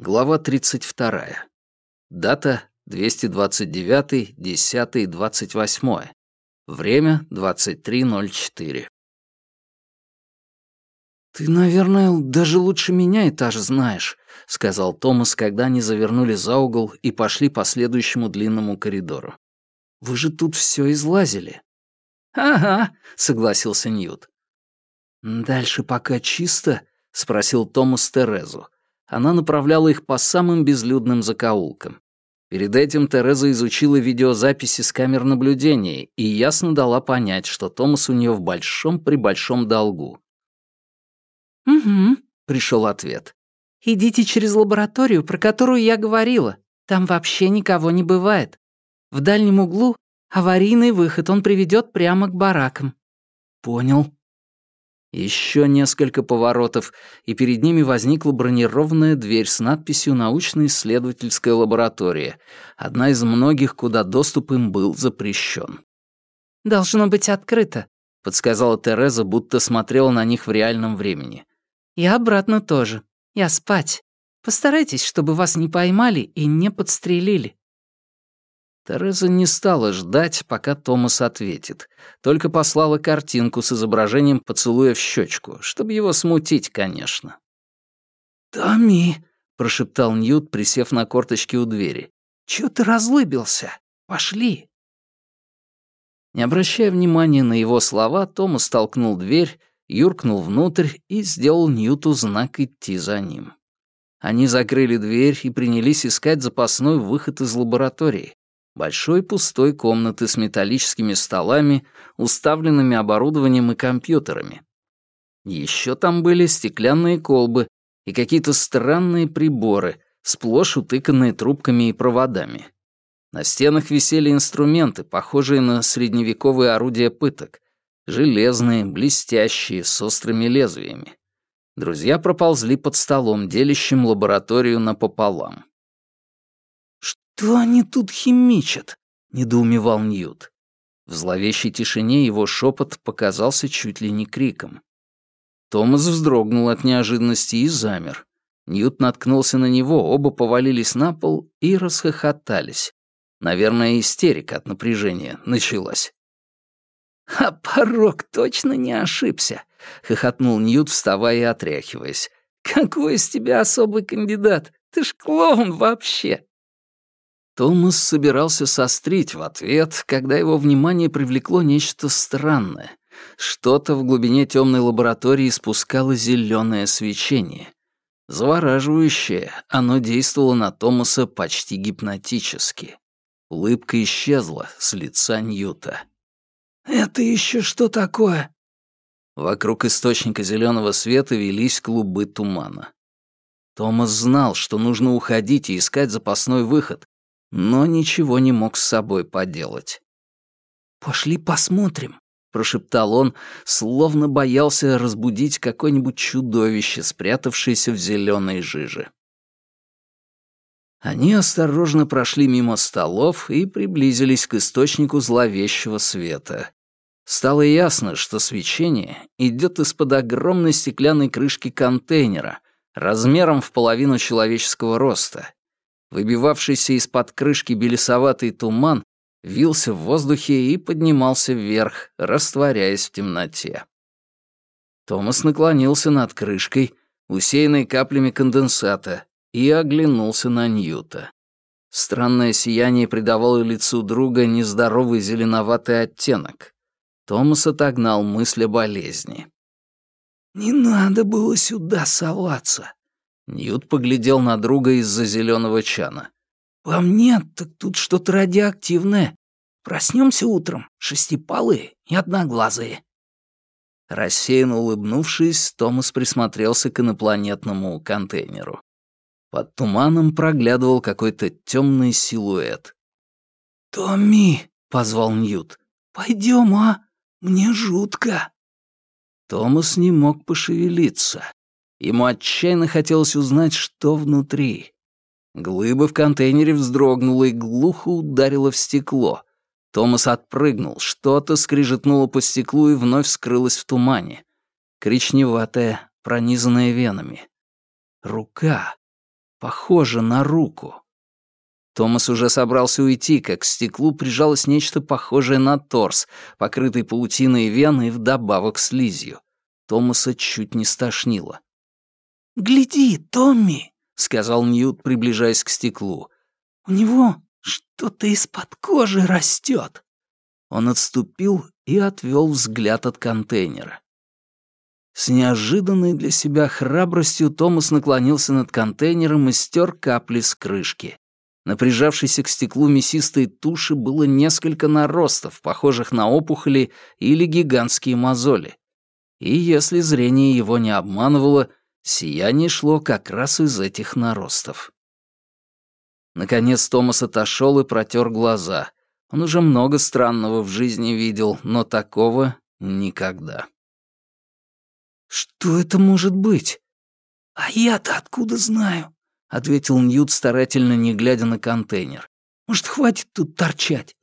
Глава 32. Дата 229.10.28. Время 23.04. «Ты, наверное, даже лучше меня этаж знаешь», — сказал Томас, когда они завернули за угол и пошли по следующему длинному коридору. «Вы же тут все излазили». «Ага», — согласился Ньют. «Дальше пока чисто?» — спросил Томас Терезу. Она направляла их по самым безлюдным закоулкам. Перед этим Тереза изучила видеозаписи с камер наблюдения и ясно дала понять, что Томас у нее в большом-пребольшом долгу. «Угу», — пришел ответ. «Идите через лабораторию, про которую я говорила. Там вообще никого не бывает. В дальнем углу аварийный выход, он приведет прямо к баракам». «Понял», еще несколько поворотов, и перед ними возникла бронированная дверь с надписью «Научно-исследовательская лаборатория», одна из многих, куда доступ им был запрещен. «Должно быть открыто», — подсказала Тереза, будто смотрела на них в реальном времени. «Я обратно тоже. Я спать. Постарайтесь, чтобы вас не поймали и не подстрелили». Тереза не стала ждать, пока Томас ответит, только послала картинку с изображением поцелуя в щечку, чтобы его смутить, конечно. «Томми», — прошептал Ньют, присев на корточки у двери, — «чё ты разлыбился? Пошли». Не обращая внимания на его слова, Томас толкнул дверь, юркнул внутрь и сделал Ньюту знак идти за ним. Они закрыли дверь и принялись искать запасной выход из лаборатории большой пустой комнаты с металлическими столами, уставленными оборудованием и компьютерами. Еще там были стеклянные колбы и какие-то странные приборы, сплошь утыканные трубками и проводами. На стенах висели инструменты, похожие на средневековые орудия пыток, железные, блестящие, с острыми лезвиями. Друзья проползли под столом, делящим лабораторию напополам. «Что они тут химичат?» — недоумевал Ньют. В зловещей тишине его шепот показался чуть ли не криком. Томас вздрогнул от неожиданности и замер. Ньют наткнулся на него, оба повалились на пол и расхохотались. Наверное, истерика от напряжения началась. «А порог точно не ошибся», — хохотнул Ньют, вставая и отряхиваясь. «Какой из тебя особый кандидат? Ты ж клоун вообще!» Томас собирался сострить в ответ, когда его внимание привлекло нечто странное. Что-то в глубине темной лаборатории испускало зеленое свечение. Завораживающее, оно действовало на Томаса почти гипнотически. Улыбка исчезла с лица Ньюта. «Это еще что такое?» Вокруг источника зеленого света велись клубы тумана. Томас знал, что нужно уходить и искать запасной выход, но ничего не мог с собой поделать. «Пошли посмотрим», — прошептал он, словно боялся разбудить какое-нибудь чудовище, спрятавшееся в зеленой жиже. Они осторожно прошли мимо столов и приблизились к источнику зловещего света. Стало ясно, что свечение идет из-под огромной стеклянной крышки контейнера, размером в половину человеческого роста, Выбивавшийся из-под крышки белесоватый туман вился в воздухе и поднимался вверх, растворяясь в темноте. Томас наклонился над крышкой, усеянной каплями конденсата, и оглянулся на Ньюта. Странное сияние придавало лицу друга нездоровый зеленоватый оттенок. Томас отогнал мысль о болезни. «Не надо было сюда соваться», Ньют поглядел на друга из-за зеленого чана. «По мне, так тут что-то радиоактивное. Проснемся утром, шестипалые и одноглазые». Рассеянно улыбнувшись, Томас присмотрелся к инопланетному контейнеру. Под туманом проглядывал какой-то темный силуэт. «Томми!» — позвал Ньют. «Пойдем, а? Мне жутко!» Томас не мог пошевелиться. Ему отчаянно хотелось узнать, что внутри. Глыба в контейнере вздрогнула и глухо ударила в стекло. Томас отпрыгнул, что-то скрижетнуло по стеклу и вновь скрылось в тумане. Коричневатая, пронизанная венами. Рука. похоже на руку. Томас уже собрался уйти, как к стеклу прижалось нечто похожее на торс, покрытый паутиной вены и вдобавок слизью. Томаса чуть не стошнило. «Гляди, Томми!» — сказал Ньют, приближаясь к стеклу. «У него что-то из-под кожи растет. Он отступил и отвел взгляд от контейнера. С неожиданной для себя храбростью Томас наклонился над контейнером и стер капли с крышки. На к стеклу мясистой туши было несколько наростов, похожих на опухоли или гигантские мозоли. И если зрение его не обманывало, сияние шло как раз из этих наростов. Наконец Томас отошел и протер глаза. Он уже много странного в жизни видел, но такого никогда. «Что это может быть?» «А я-то откуда знаю?» — ответил Ньют, старательно не глядя на контейнер. «Может, хватит тут торчать?»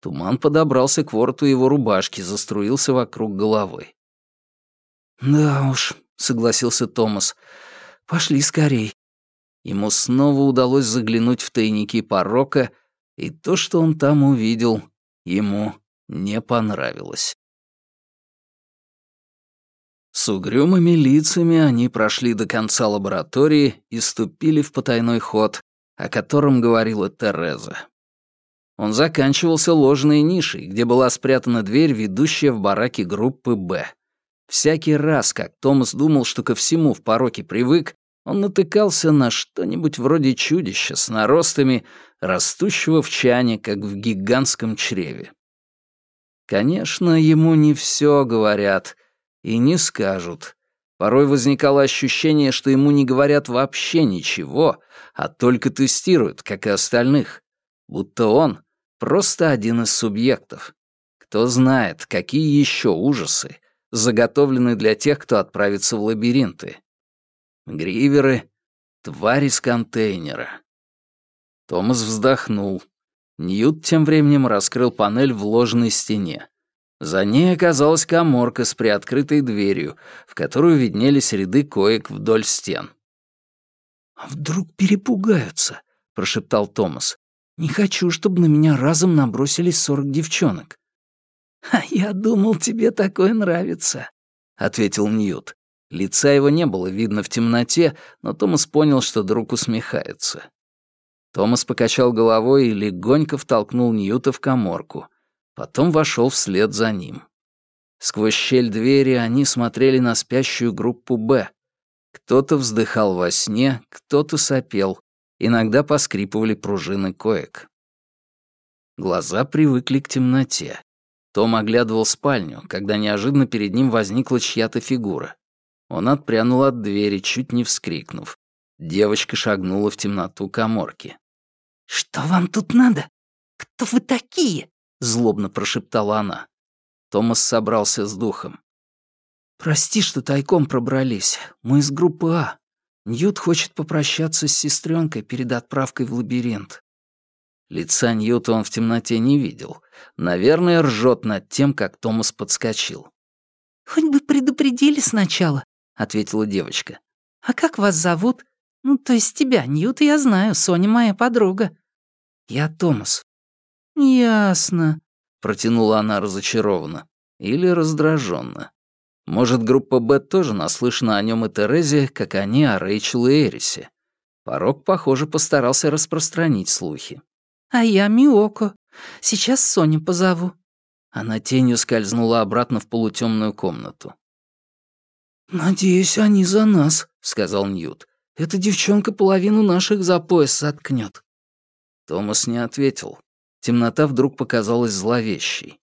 Туман подобрался к вороту его рубашки, заструился вокруг головы. «Да уж», — согласился Томас, — «пошли скорей». Ему снова удалось заглянуть в тайники порока, и то, что он там увидел, ему не понравилось. С угрюмыми лицами они прошли до конца лаборатории и ступили в потайной ход, о котором говорила Тереза. Он заканчивался ложной нишей, где была спрятана дверь, ведущая в бараки группы «Б». Всякий раз, как Томас думал, что ко всему в пороке привык, он натыкался на что-нибудь вроде чудища с наростами, растущего в чане, как в гигантском чреве. Конечно, ему не все говорят и не скажут. Порой возникало ощущение, что ему не говорят вообще ничего, а только тестируют, как и остальных. Будто он просто один из субъектов. Кто знает, какие еще ужасы заготовлены для тех, кто отправится в лабиринты. Гриверы — твари с контейнера. Томас вздохнул. Ньют тем временем раскрыл панель в ложной стене. За ней оказалась коморка с приоткрытой дверью, в которую виднелись ряды коек вдоль стен. «А вдруг перепугаются?» — прошептал Томас. «Не хочу, чтобы на меня разом набросились сорок девчонок». «А я думал, тебе такое нравится», — ответил Ньют. Лица его не было видно в темноте, но Томас понял, что друг усмехается. Томас покачал головой и легонько втолкнул Ньюта в коморку. Потом вошел вслед за ним. Сквозь щель двери они смотрели на спящую группу «Б». Кто-то вздыхал во сне, кто-то сопел. Иногда поскрипывали пружины коек. Глаза привыкли к темноте. Том оглядывал спальню, когда неожиданно перед ним возникла чья-то фигура. Он отпрянул от двери, чуть не вскрикнув. Девочка шагнула в темноту коморки. «Что вам тут надо? Кто вы такие?» — злобно прошептала она. Томас собрался с духом. «Прости, что тайком пробрались. Мы из группы А. Ньют хочет попрощаться с сестренкой перед отправкой в лабиринт». Лица Ньюта он в темноте не видел. Наверное, ржет над тем, как Томас подскочил. «Хоть бы предупредили сначала», — ответила девочка. «А как вас зовут? Ну, то есть тебя, Ньют, я знаю, Соня моя подруга». «Я Томас». «Ясно», — протянула она разочарованно. Или раздраженно. Может, группа «Б» тоже наслышана о нем и Терезе, как они о Рэйчел и Эрисе. Порог, похоже, постарался распространить слухи. «А я Миоко. Сейчас Соню позову». Она тенью скользнула обратно в полутемную комнату. «Надеюсь, они за нас», — сказал Ньют. «Эта девчонка половину наших за пояс соткнет». Томас не ответил. Темнота вдруг показалась зловещей.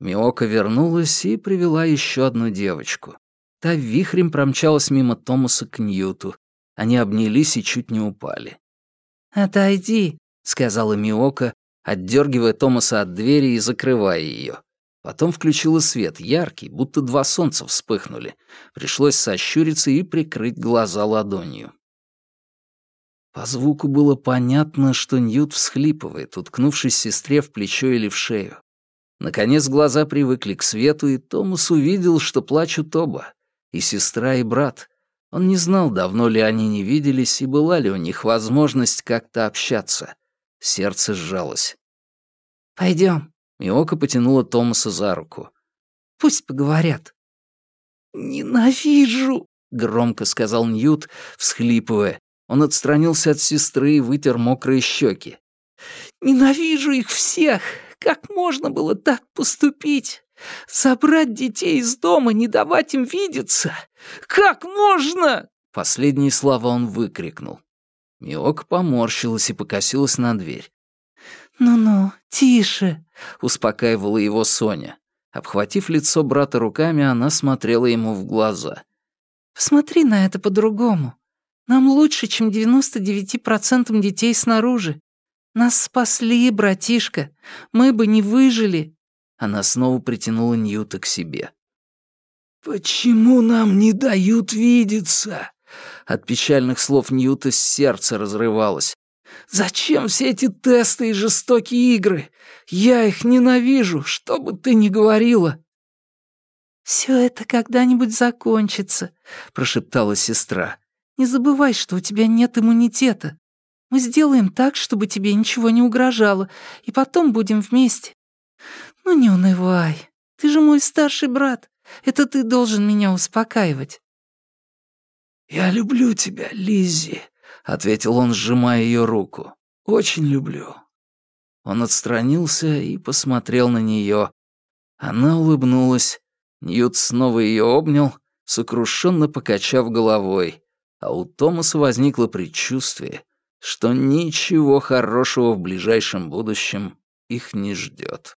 Миока вернулась и привела еще одну девочку. Та вихрем промчалась мимо Томаса к Ньюту. Они обнялись и чуть не упали. «Отойди», — сказала Миока, отдергивая Томаса от двери и закрывая ее. Потом включила свет, яркий, будто два солнца вспыхнули. Пришлось сощуриться и прикрыть глаза ладонью. По звуку было понятно, что Ньют всхлипывает, уткнувшись сестре в плечо или в шею. Наконец глаза привыкли к свету, и Томас увидел, что плачут оба. И сестра, и брат. Он не знал, давно ли они не виделись и была ли у них возможность как-то общаться. Сердце сжалось. Пойдем. Миока потянула Томаса за руку. «Пусть поговорят». «Ненавижу!» — громко сказал Ньют, всхлипывая. Он отстранился от сестры и вытер мокрые щеки. «Ненавижу их всех! Как можно было так поступить? Забрать детей из дома, не давать им видеться? Как можно?» Последние слова он выкрикнул. Миок поморщилась и покосилась на дверь. «Ну-ну, тише», — успокаивала его Соня. Обхватив лицо брата руками, она смотрела ему в глаза. «Посмотри на это по-другому. Нам лучше, чем 99% детей снаружи. Нас спасли, братишка. Мы бы не выжили». Она снова притянула Ньюта к себе. «Почему нам не дают видеться?» От печальных слов Ньюта сердце разрывалось. «Зачем все эти тесты и жестокие игры? Я их ненавижу, что бы ты ни говорила». «Все это когда-нибудь закончится», — прошептала сестра. «Не забывай, что у тебя нет иммунитета. Мы сделаем так, чтобы тебе ничего не угрожало, и потом будем вместе. Ну не унывай, ты же мой старший брат. Это ты должен меня успокаивать». «Я люблю тебя, Лиззи», — ответил он, сжимая ее руку. «Очень люблю». Он отстранился и посмотрел на нее. Она улыбнулась. Ньют снова ее обнял, сокрушенно покачав головой, а у Томаса возникло предчувствие, что ничего хорошего в ближайшем будущем их не ждет.